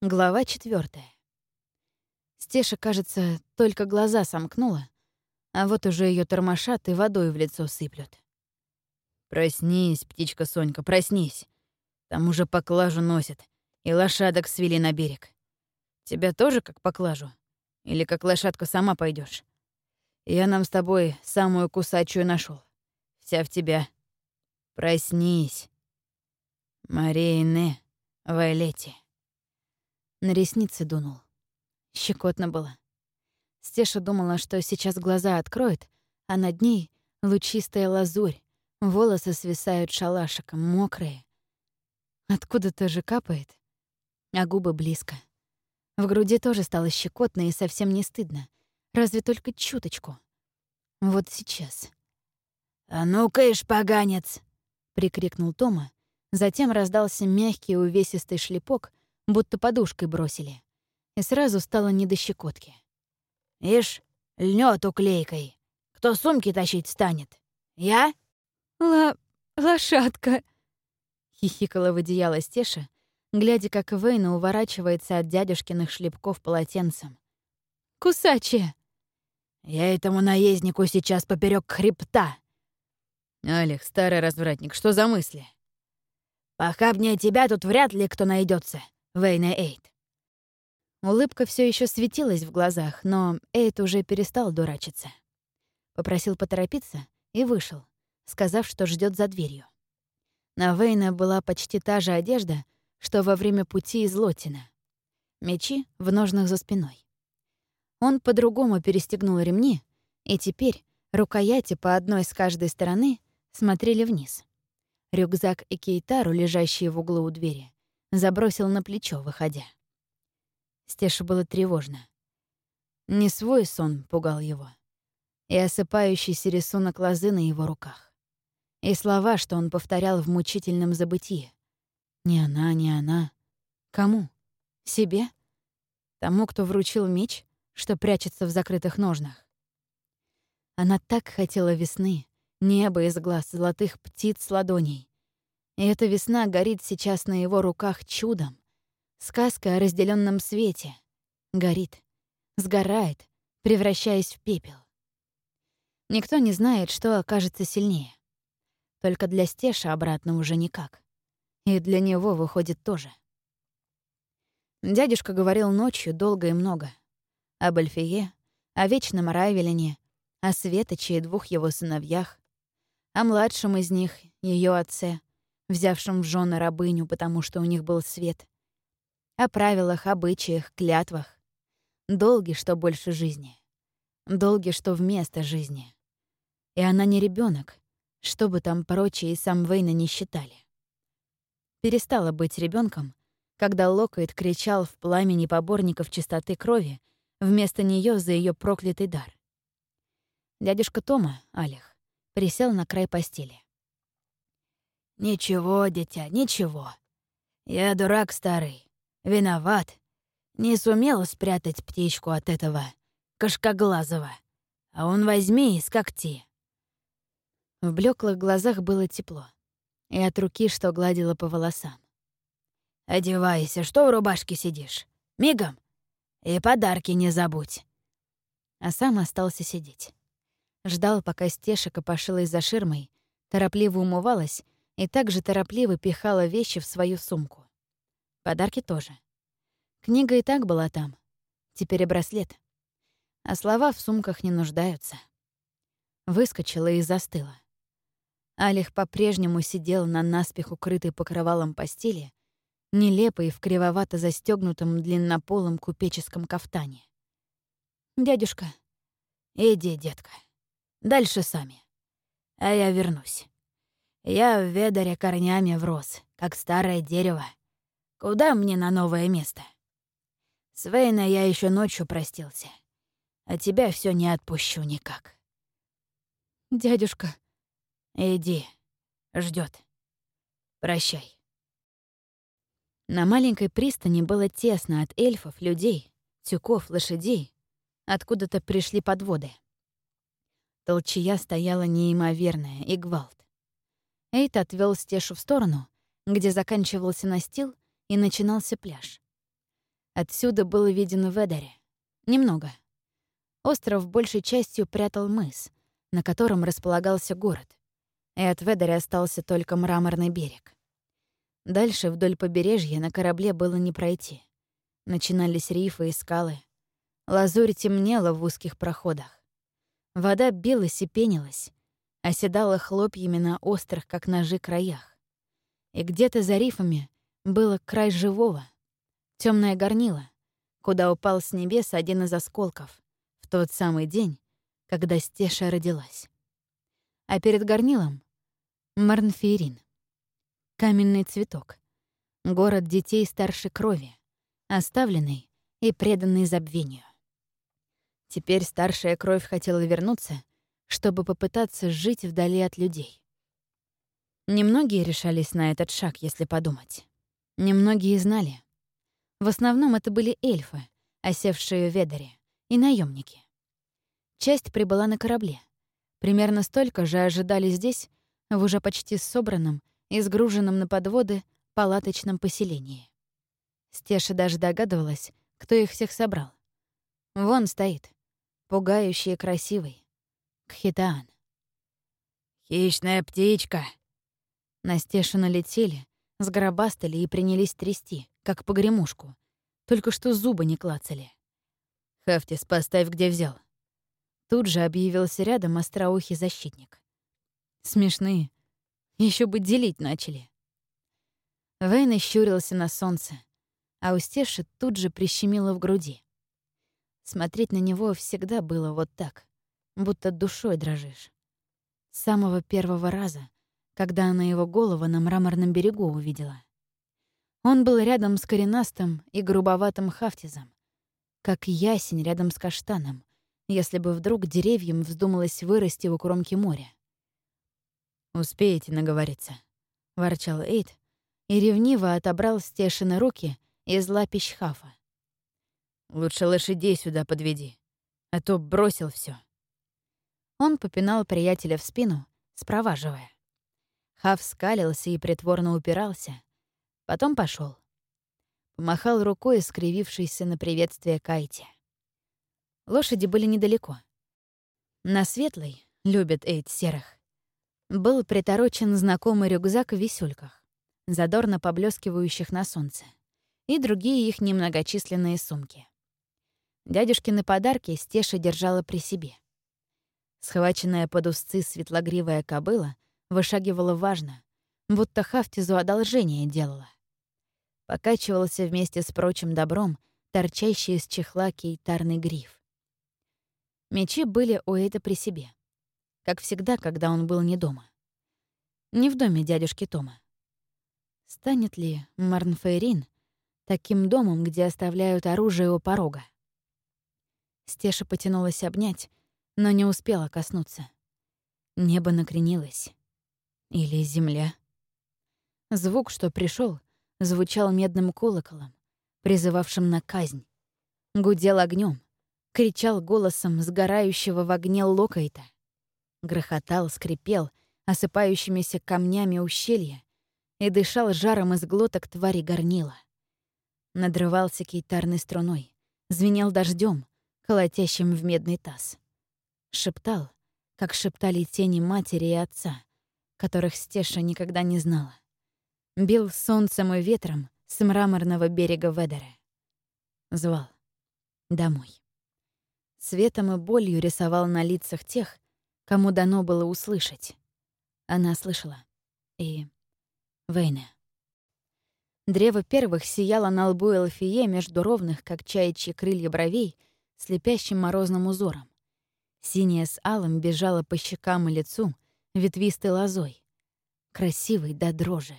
Глава четвертая. Стеша, кажется, только глаза сомкнула, а вот уже ее тормошат и водой в лицо сыплют. «Проснись, птичка Сонька, проснись. Там уже поклажу носят, и лошадок свели на берег. Тебя тоже как поклажу? Или как лошадка сама пойдешь? Я нам с тобой самую кусачую нашел. Вся в тебя. Проснись. Мария Вайлетти. На ресницы дунул. Щекотно было. Стеша думала, что сейчас глаза откроет, а над ней лучистая лазурь, волосы свисают шалашиком, мокрые. Откуда-то же капает, а губы близко. В груди тоже стало щекотно и совсем не стыдно, разве только чуточку. Вот сейчас. «А ну-ка, поганец! прикрикнул Тома. Затем раздался мягкий увесистый шлепок, будто подушкой бросили. И сразу стало не до щекотки. «Ишь, льнёт уклейкой. Кто сумки тащить станет? Я?» «Ла... лошадка!» — хихикала в одеяло Стеша, глядя, как Вейна уворачивается от дядюшкиных шлепков полотенцем. «Кусачая!» «Я этому наезднику сейчас поперек хребта!» «Олег, старый развратник, что за мысли?» «Похабнее тебя тут вряд ли кто найдется. Вейна Эйт. Улыбка все еще светилась в глазах, но Эйт уже перестал дурачиться. Попросил поторопиться и вышел, сказав, что ждет за дверью. На Вейна была почти та же одежда, что во время пути из Лотина. Мечи в ножнах за спиной. Он по-другому перестегнул ремни, и теперь рукояти по одной с каждой стороны смотрели вниз. Рюкзак и кейтару, лежащие в углу у двери, забросил на плечо, выходя. Стеша было тревожно. Не свой сон пугал его, и осыпающийся рисунок лозы на его руках, и слова, что он повторял в мучительном забытии. Не она, не она. Кому? Себе? Тому, кто вручил меч, что прячется в закрытых ножнах. Она так хотела весны, неба из глаз, золотых птиц ладоней. И эта весна горит сейчас на его руках чудом. Сказка о разделенном свете. Горит, сгорает, превращаясь в пепел. Никто не знает, что окажется сильнее. Только для Стеша обратно уже никак. И для него выходит тоже. Дядюшка говорил ночью долго и много. Об Альфие, о вечном Райвелине, о Светоче и двух его сыновьях, о младшем из них, ее отце, взявшим в жены рабыню, потому что у них был свет. О правилах, обычаях, клятвах. Долги, что больше жизни. Долги, что вместо жизни. И она не ребенок, что бы там прочие и сам Вейна не считали. Перестала быть ребенком, когда Локайт кричал в пламени поборников чистоты крови вместо нее за ее проклятый дар. Дядюшка Тома, Алих, присел на край постели. «Ничего, дитя, ничего. Я дурак старый, виноват. Не сумел спрятать птичку от этого кошкоглазого. А он возьми и скокти». В блеклых глазах было тепло. И от руки, что гладила по волосам. «Одевайся, что в рубашке сидишь? Мигом! И подарки не забудь!» А сам остался сидеть. Ждал, пока Стеша копошилась за ширмой, торопливо умывалась и также торопливо пихала вещи в свою сумку. Подарки тоже. Книга и так была там. Теперь и браслет. А слова в сумках не нуждаются. Выскочила и застыла. Алих по-прежнему сидел на наспех укрытой покрывалом постели, нелепый в кривовато застегнутом длиннополом купеческом кафтане. «Дядюшка». «Иди, детка. Дальше сами. А я вернусь». Я в ведаре корнями врос, как старое дерево. Куда мне на новое место? С Вейна я еще ночью простился. А тебя все не отпущу никак. Дядюшка. Иди. ждет. Прощай. На маленькой пристани было тесно от эльфов, людей, тюков, лошадей. Откуда-то пришли подводы. Толчья стояла неимоверная и гвалт. Эйт отвел Стешу в сторону, где заканчивался настил и начинался пляж. Отсюда был виден Ведаре. Немного. Остров большей частью прятал мыс, на котором располагался город, и от Ведаре остался только мраморный берег. Дальше вдоль побережья на корабле было не пройти. Начинались рифы и скалы. Лазурь темнела в узких проходах. Вода билась и пенилась, оседала хлопьями на острых, как ножи, краях. И где-то за рифами было край живого, темное горнило, куда упал с небес один из осколков в тот самый день, когда Стеша родилась. А перед горнилом — Марнфеерин. Каменный цветок. Город детей старшей крови, оставленный и преданный забвению. Теперь старшая кровь хотела вернуться, чтобы попытаться жить вдали от людей. Немногие решались на этот шаг, если подумать. Немногие знали. В основном это были эльфы, осевшие в Ведаре, и наемники. Часть прибыла на корабле. Примерно столько же ожидали здесь, в уже почти собранном и сгруженном на подводы палаточном поселении. Стеша даже догадывалась, кто их всех собрал. Вон стоит, пугающий и красивый. Кхитаан. «Хищная птичка!» На Стешу налетели, сгробастали и принялись трясти, как погремушку. Только что зубы не клацали. «Хафтис, поставь, где взял». Тут же объявился рядом остроухий защитник. Смешные, еще бы делить начали. Вейн щурился на солнце, а у Стеши тут же прищемило в груди. Смотреть на него всегда было вот так, будто душой дрожишь. С самого первого раза, когда она его голову на мраморном берегу увидела. Он был рядом с коренастым и грубоватым хафтизом, как ясень рядом с каштаном, если бы вдруг деревьям вздумалось вырасти в кромке моря. «Успеете наговориться», — ворчал Эйд, и ревниво отобрал Стешины руки из лапищ Хафа. «Лучше лошадей сюда подведи, а то бросил все. Он попинал приятеля в спину, спроваживая. Хав скалился и притворно упирался. Потом пошел. Помахал рукой, скривившийся на приветствие Кайте. Лошади были недалеко. На светлой, любят Эйд серых, был приторочен знакомый рюкзак в висюльках, задорно поблескивающих на солнце, и другие их немногочисленные сумки. Дядюшкины подарки Стеша держала при себе. Схваченная под узцы светлогривая кобыла вышагивала важно, будто Хафтизу одолжение делала. Покачивался вместе с прочим добром, торчащий из чехла кейтарный гриф. Мечи были у Эйда при себе как всегда, когда он был не дома. Не в доме дядюшки Тома. Станет ли Марнфейрин таким домом, где оставляют оружие у порога? Стеша потянулась обнять, но не успела коснуться. Небо накренилось. Или земля. Звук, что пришел, звучал медным колоколом, призывавшим на казнь. Гудел огнем, кричал голосом сгорающего в огне локайта — грохотал, скрипел осыпающимися камнями ущелья и дышал жаром из глоток твари горнила. Надрывался кейтарной струной, звенел дождем, колотящим в медный таз. Шептал, как шептали тени матери и отца, которых Стеша никогда не знала. Бил солнцем и ветром с мраморного берега Ведера. Звал. Домой. Светом и болью рисовал на лицах тех, кому дано было услышать. Она слышала. И... Вейна. Древо первых сияло на лбу Элфие между ровных, как чаячьи крылья бровей, слепящим морозным узором. Синяя с алым бежала по щекам и лицу, ветвистой лозой. Красивой до дрожи.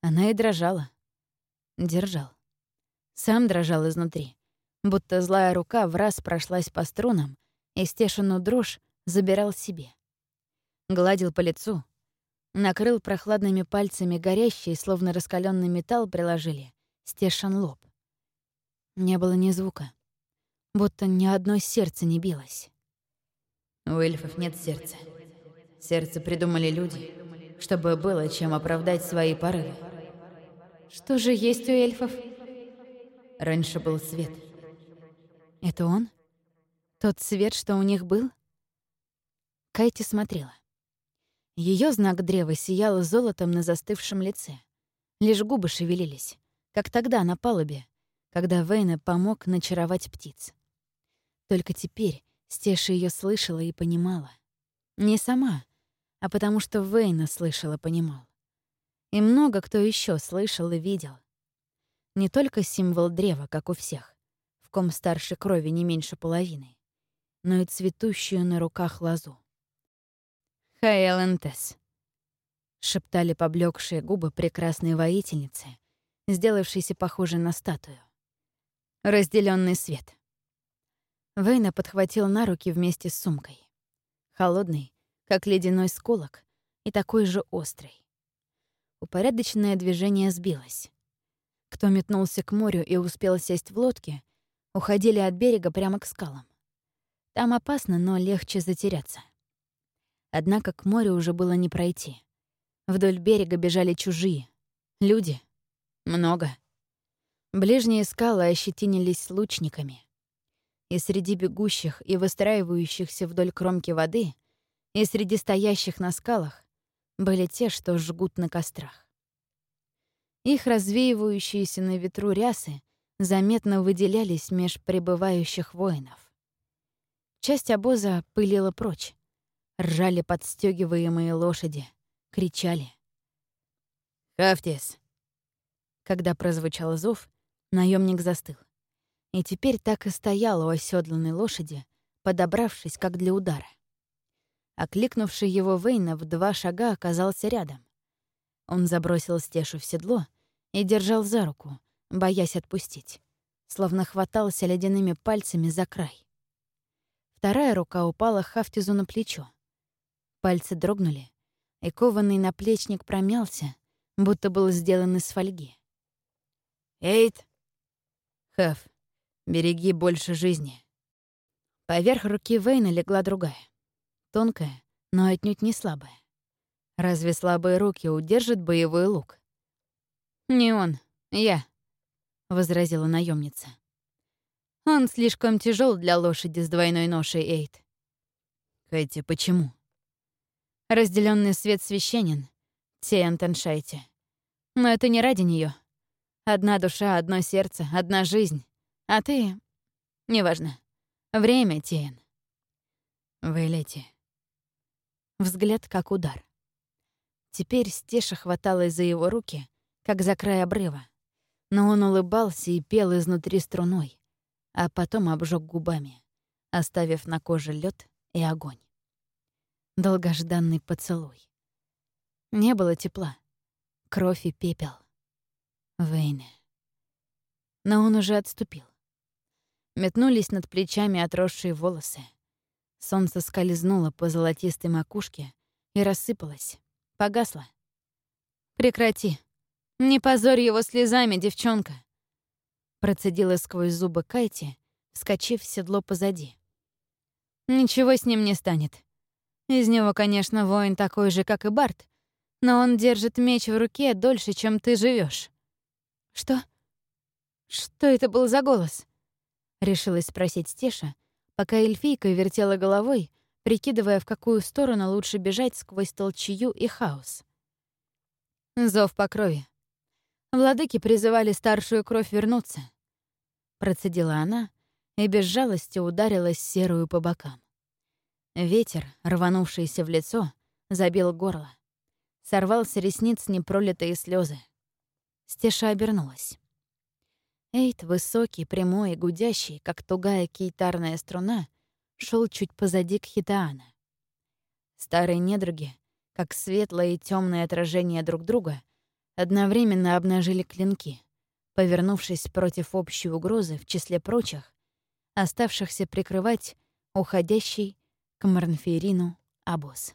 Она и дрожала. Держал. Сам дрожал изнутри, будто злая рука в раз прошлась по струнам, и стешенную дрожь забирал себе. Гладил по лицу, накрыл прохладными пальцами горящий, словно раскаленный металл приложили, стешен лоб. Не было ни звука, будто ни одно сердце не билось. У эльфов нет сердца. Сердце придумали люди, чтобы было чем оправдать свои порывы. Что же есть у эльфов? Раньше был свет. Это он? Тот свет, что у них был? Кайти смотрела. Ее знак древа сиял золотом на застывшем лице. Лишь губы шевелились, как тогда на палубе, когда Вейна помог начаровать птиц. Только теперь Стеша ее слышала и понимала. Не сама, а потому что Вейна слышала, понимал. И много кто еще слышал и видел. Не только символ древа, как у всех, в ком старше крови не меньше половины, но и цветущую на руках лозу. «Хаэлентес», — шептали поблекшие губы прекрасной воительницы, сделавшейся похожей на статую. Разделенный свет. Вейна подхватил на руки вместе с сумкой. Холодный, как ледяной сколок, и такой же острый. Упорядоченное движение сбилось. Кто метнулся к морю и успел сесть в лодке, уходили от берега прямо к скалам. Там опасно, но легче затеряться. Однако к морю уже было не пройти. Вдоль берега бежали чужие. Люди. Много. Ближние скалы ощетинились лучниками. И среди бегущих и выстраивающихся вдоль кромки воды, и среди стоящих на скалах были те, что жгут на кострах. Их развеивающиеся на ветру рясы заметно выделялись меж пребывающих воинов. Часть обоза пылила прочь, Ржали подстегиваемые лошади, кричали. «Хафтис!» Когда прозвучал зов, наемник застыл. И теперь так и стоял у оседланной лошади, подобравшись как для удара. Окликнувший его Вейна в два шага оказался рядом. Он забросил Стешу в седло и держал за руку, боясь отпустить, словно хватался ледяными пальцами за край. Вторая рука упала Хафтизу на плечо. Пальцы дрогнули, и кованный наплечник промялся, будто был сделан из фольги. «Эйт!» «Хэф, береги больше жизни». Поверх руки Вейна легла другая. Тонкая, но отнюдь не слабая. Разве слабые руки удержат боевой лук? «Не он, я», — возразила наемница. «Он слишком тяжел для лошади с двойной ношей, Эйт». «Кэти, почему?» Разделенный свет священен, Тиан Таншайте. Но это не ради нее. Одна душа, одно сердце, одна жизнь. А ты... Неважно. Время, Тиен. Вылети. Взгляд как удар. Теперь Стеша хваталась за его руки, как за край обрыва. Но он улыбался и пел изнутри струной, а потом обжег губами, оставив на коже лед и огонь долгожданный поцелуй. Не было тепла, кровь и пепел. Вейны. Но он уже отступил. Метнулись над плечами отросшие волосы. Солнце скользнуло по золотистой макушке и рассыпалось, погасло. «Прекрати! Не позорь его слезами, девчонка!» Процедила сквозь зубы Кайти, вскочив в седло позади. «Ничего с ним не станет. Из него, конечно, воин такой же, как и Барт, но он держит меч в руке дольше, чем ты живешь. Что? Что это был за голос? Решилась спросить Стеша, пока эльфийка вертела головой, прикидывая, в какую сторону лучше бежать сквозь толчью и хаос. Зов по крови. Владыки призывали старшую кровь вернуться. Процедила она и без жалости ударилась серую по бокам. Ветер, рванувшийся в лицо, забил горло. Сорвал с ресниц непролитые слезы. Стеша обернулась. Эйт, высокий, прямой и гудящий, как тугая кейтарная струна, шел чуть позади Кхитаана. Старые недруги, как светлое и темное отражение друг друга, одновременно обнажили клинки, повернувшись против общей угрозы, в числе прочих, оставшихся прикрывать уходящий к Марнферину обоз.